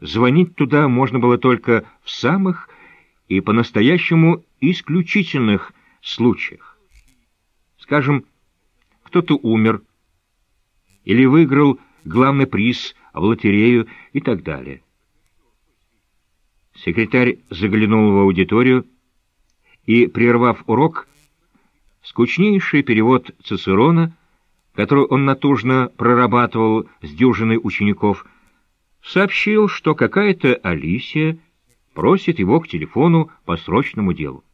звонить туда можно было только в самых и по-настоящему исключительных случаях. Скажем, кто-то умер или выиграл главный приз в лотерею и так далее. Секретарь заглянул в аудиторию и, прервав урок, скучнейший перевод Цицерона, который он натужно прорабатывал с дюжиной учеников, сообщил, что какая-то Алисия просит его к телефону по срочному делу.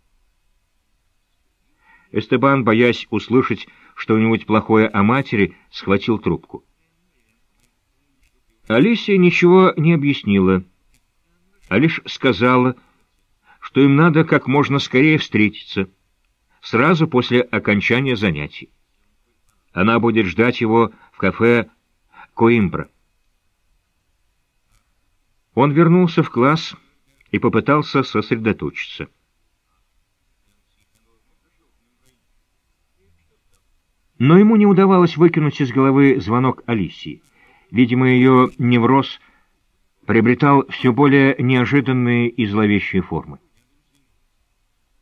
Эстебан, боясь услышать что-нибудь плохое о матери, схватил трубку. Алисия ничего не объяснила, а лишь сказала, что им надо как можно скорее встретиться, сразу после окончания занятий. Она будет ждать его в кафе Коимбра. Он вернулся в класс и попытался сосредоточиться. Но ему не удавалось выкинуть из головы звонок Алисии. Видимо, ее невроз приобретал все более неожиданные и зловещие формы.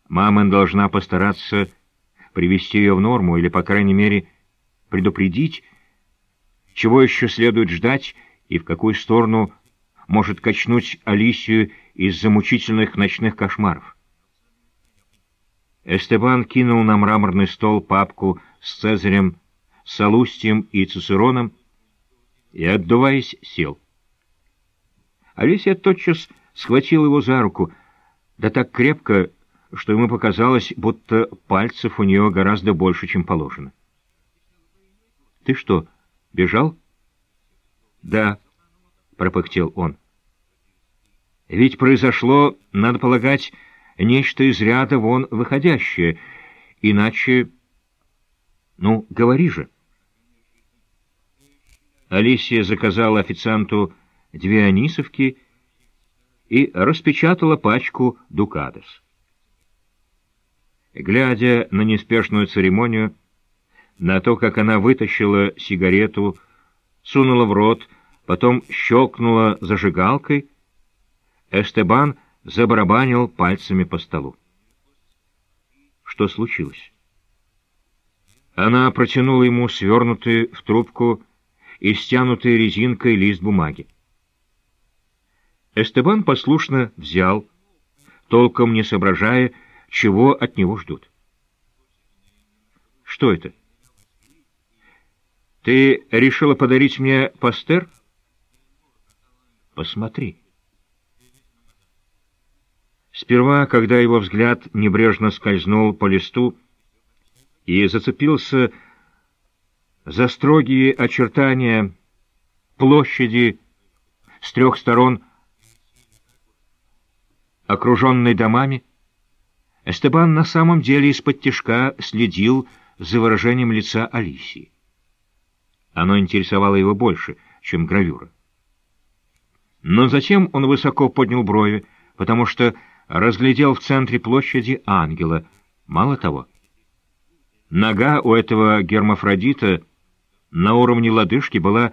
Мама должна постараться привести ее в норму или, по крайней мере, предупредить, чего еще следует ждать и в какую сторону может качнуть Алисию из-за мучительных ночных кошмаров. Эстебан кинул на мраморный стол папку с Цезарем, Салустием и Цицероном и, отдуваясь, сел. Алисия тотчас схватила его за руку, да так крепко, что ему показалось, будто пальцев у нее гораздо больше, чем положено. «Ты что, бежал?» «Да», — пропыхтел он. «Ведь произошло, надо полагать, нечто из ряда вон выходящее, иначе...» «Ну, говори же». Алисия заказала официанту две анисовки и распечатала пачку «Дукадос». Глядя на неспешную церемонию, на то, как она вытащила сигарету, сунула в рот, потом щелкнула зажигалкой, Эстебан забарабанил пальцами по столу. Что случилось? Она протянула ему свернутый в трубку и стянутый резинкой лист бумаги. Эстебан послушно взял, толком не соображая, чего от него ждут. «Что это?» «Ты решила подарить мне пастер?» «Посмотри». Сперва, когда его взгляд небрежно скользнул по листу и зацепился за строгие очертания площади с трех сторон, окруженной домами, Эстебан на самом деле из-под тишка следил за выражением лица Алисии. Оно интересовало его больше, чем гравюра. Но затем он высоко поднял брови, потому что разглядел в центре площади ангела. Мало того, нога у этого гермафродита на уровне лодыжки была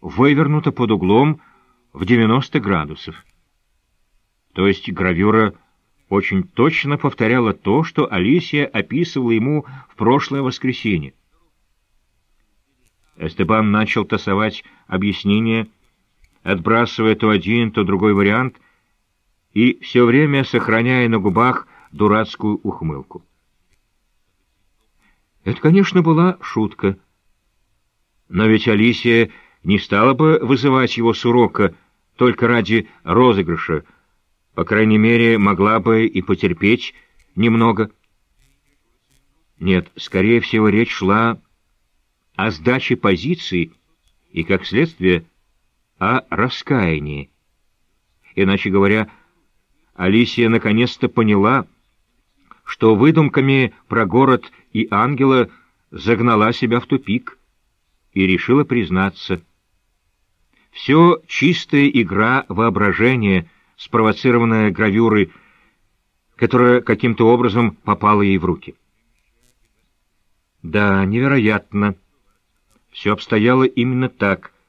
вывернута под углом в 90 градусов. То есть гравюра очень точно повторяла то, что Алисия описывала ему в прошлое воскресенье. Эстебан начал тасовать объяснения, отбрасывая то один, то другой вариант, и все время сохраняя на губах дурацкую ухмылку. Это, конечно, была шутка. Но ведь Алисия не стала бы вызывать его с урока только ради розыгрыша, по крайней мере, могла бы и потерпеть немного. Нет, скорее всего, речь шла о сдаче позиций и, как следствие, о раскаянии. Иначе говоря, Алисия наконец-то поняла, что выдумками про город и ангела загнала себя в тупик и решила признаться. Все чистая игра воображения — спровоцированная гравюрой, которая каким-то образом попала ей в руки. Да, невероятно. Все обстояло именно так —